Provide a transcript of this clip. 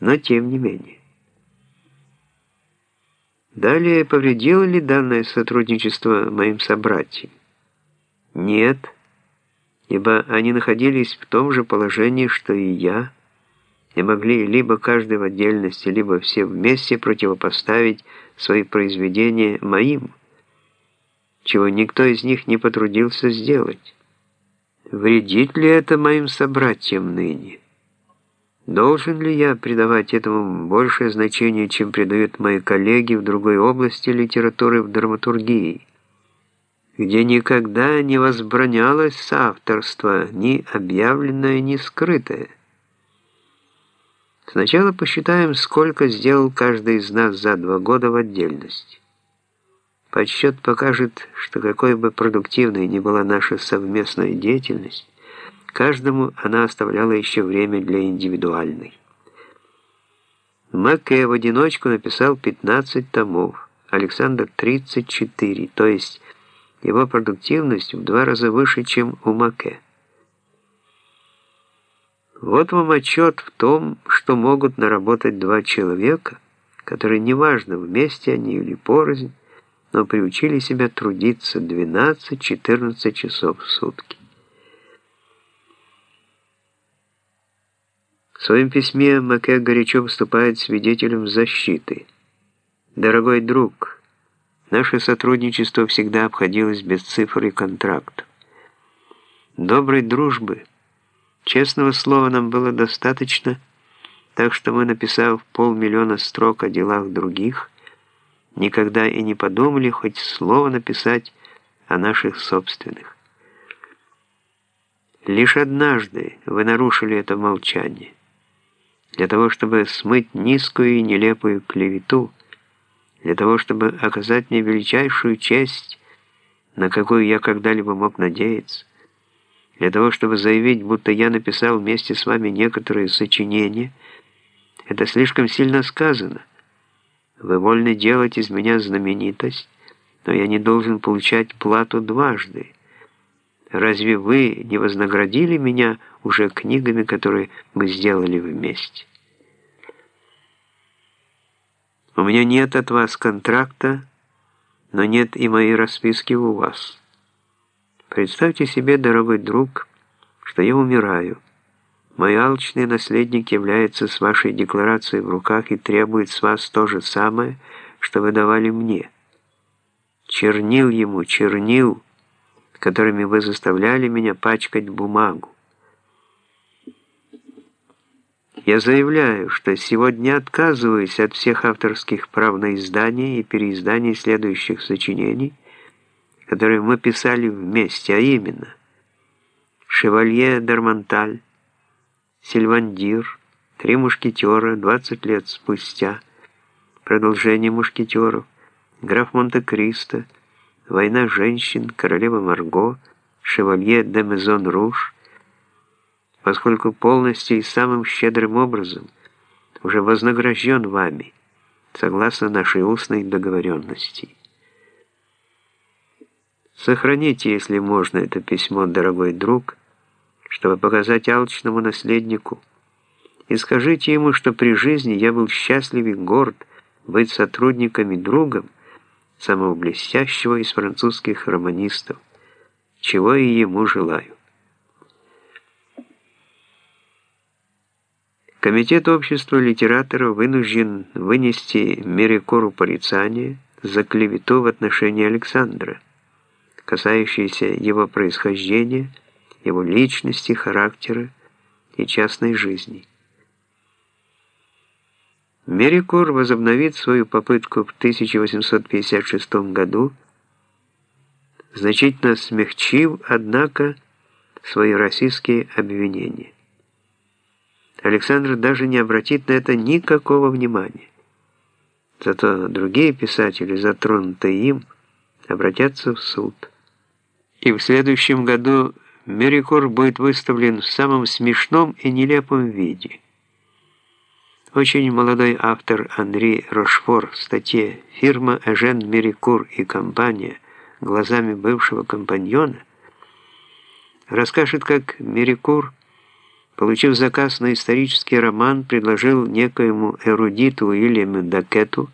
но тем не менее. Далее, повредило ли данное сотрудничество моим собратьям? Нет, ибо они находились в том же положении, что и я, и могли либо каждый в отдельности, либо все вместе противопоставить свои произведения моим, чего никто из них не потрудился сделать. Вредит ли это моим собратьям ныне? Должен ли я придавать этому большее значение, чем придают мои коллеги в другой области литературы в драматургии, где никогда не возбранялось соавторство, ни объявленное, ни скрытое? Сначала посчитаем, сколько сделал каждый из нас за два года в отдельности. Подсчет покажет, что какой бы продуктивной ни была наша совместная деятельность, Каждому она оставляла еще время для индивидуальной. Макке в одиночку написал 15 томов, Александр 34, то есть его продуктивность в два раза выше, чем у Маке. Вот вам отчет в том, что могут наработать два человека, которые, неважно, вместе они или порознь, но приучили себя трудиться 12-14 часов в сутки. Своем письме Маке горячо выступает свидетелем защиты. «Дорогой друг, наше сотрудничество всегда обходилось без цифр и контрактов. Доброй дружбы, честного слова нам было достаточно, так что мы, написав полмиллиона строк о делах других, никогда и не подумали хоть слово написать о наших собственных. Лишь однажды вы нарушили это молчание для того, чтобы смыть низкую и нелепую клевету, для того, чтобы оказать мне величайшую честь, на какую я когда-либо мог надеяться, для того, чтобы заявить, будто я написал вместе с вами некоторые сочинения, это слишком сильно сказано. Вы вольны делать из меня знаменитость, но я не должен получать плату дважды. Разве вы не вознаградили меня уже книгами, которые мы сделали вместе? У меня нет от вас контракта, но нет и моей расписки у вас. Представьте себе, дорогой друг, что я умираю. Мой алчный наследник является с вашей декларацией в руках и требует с вас то же самое, что вы давали мне. Чернил ему, чернил, которыми вы заставляли меня пачкать бумагу. Я заявляю, что сегодня отказываюсь от всех авторских прав на издание и переиздание следующих сочинений, которые мы писали вместе, а именно «Шевалье Дармонталь», «Сильвандир», «Три мушкетера», «20 лет спустя», «Продолжение мушкетеров», «Граф Монте-Кристо», «Война женщин», «Королева Марго», «Шевалье де Мезон Руж», поскольку полностью и самым щедрым образом уже вознагражден вами, согласно нашей устной договоренности. Сохраните, если можно, это письмо, дорогой друг, чтобы показать алчному наследнику, и скажите ему, что при жизни я был счастлив и горд быть сотрудником и другом самого блестящего из французских романистов, чего и ему желаю. Комитет общества литераторов вынужден вынести Мерикору порицание за клевету в отношении Александра, касающуюся его происхождения, его личности, характера и частной жизни. Мерикор возобновит свою попытку в 1856 году, значительно смягчив, однако, свои российские обвинения. Александр даже не обратит на это никакого внимания. Зато другие писатели, затронутые им, обратятся в суд. И в следующем году Мерикор будет выставлен в самом смешном и нелепом виде. Очень молодой автор Анри Рошфор в статье «Фирма Эжен Мерикур и компания» глазами бывшего компаньона расскажет, как Мерикур получив заказ на исторический роман, предложил некоему эрудиту Уильяму Дакету